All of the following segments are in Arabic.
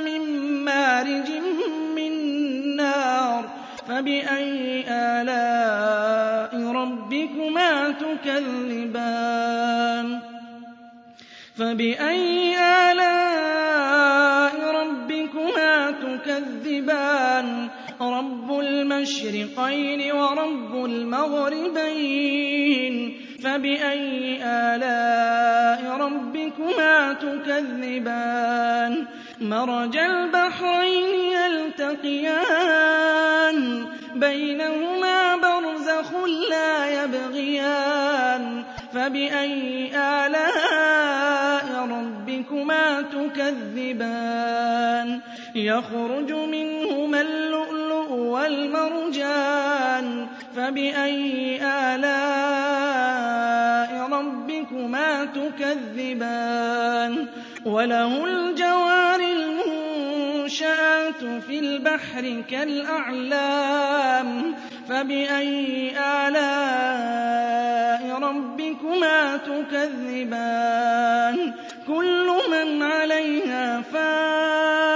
مِن مَّارِجٍ مِّن نَّارٍ فَبِأَيِّ آلَاءِ رَبِّكُمَا تُكَذِّبَانِ؟ فَبِأَيِّ آلَاءِ رَبِّكُمَا تُكَذِّبَانِ؟ رَبُّ الْمَشْرِقَيْنِ وَرَبُّ الْمَغْرِبَيْنِ. فَبِأَيِّ آلَاءِ رَبِّكُمَا تُكَذِّبَانِ؟ مَرَجَ الْبَحْرَيْنِ يَلْتَقِيَانِ بَيْنَهُمَا بَرْزَخٌ لَّا يَبْغِيَانِ. فَبِأَيِّ آلَاءِ رَبِّكُمَا تُكَذِّبَانِ؟ يَخْرُجُ مِنْهُمَا اللُّؤْلُؤُ وَالْمَرْجَانُ. فَبِأَيِّ آلَاءِ رَبِّكُمَا تُكَذِّبَانِ وَلَهُ الْجَوَارِ الْمُنشَآتُ فِي الْبَحْرِ كَالْأَعْلَامِ فَبِأَيِّ آلَاءِ رَبِّكُمَا تُكَذِّبَانِ كُلُّ مَنْ عَلَيْهَا فَانٍ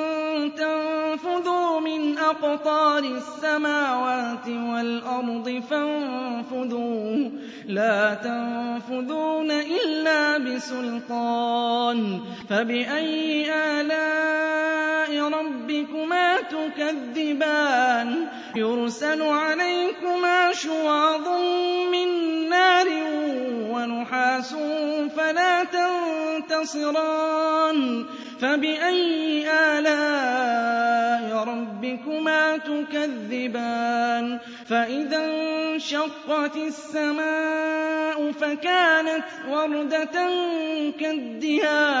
تَنفُذُوا مِنْ أَقْطَارِ السَّمَاوَاتِ وَالْأَرْضِ فَانفُذُوا. لَا تَنفُذُونَ إِلَّا بِسُلْطَانٍ. فَبِأَيِّ آلَاءِ رَبِّكُمَا تُكَذِّبَانِ. يُرْسَلُ عَلَيْكُمَا شُوَاظٌ مِّن نَّارٍ وَنُحَاسٌ فَلَا تَنتَصِرَانِ. فَبِأَيِّ آلَاءِ رَبِّكُمَا تُكَذِّبَانِ؟ فَإِذَا انشَقَّتِ السَّمَاءُ فَكَانَتْ وَرْدَةً كَالدِّهَانِ.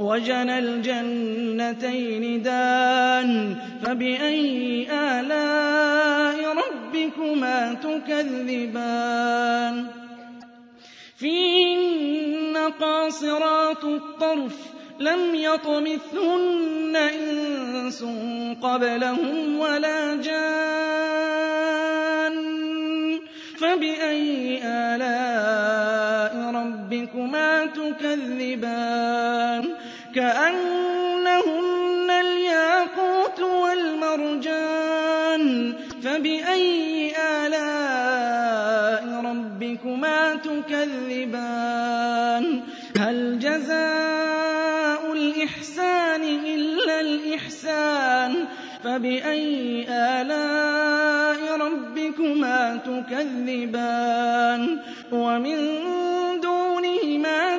وجنى الجنتين دان فبأي آلاء ربكما تكذبان؟ فيهن قاصرات الطرف لم يطمثهن إنس قبلهم ولا جان فبأي آلاء ربكما تكذبان؟ كأنهن الياقوت والمرجان فبأي آلاء ربكما تكذبان؟ هل جزاء الإحسان إلا الإحسان؟ فبأي آلاء ربكما تكذبان؟ ومن دونهما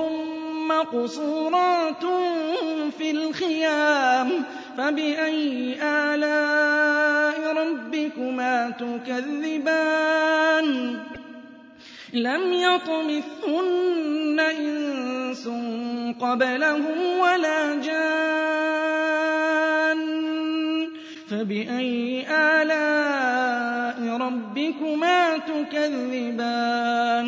مقصورات في الخيام فبأي آلاء ربكما تكذبان؟ لم يطمثهن إنس قبلهم ولا جان فبأي آلاء ربكما تكذبان؟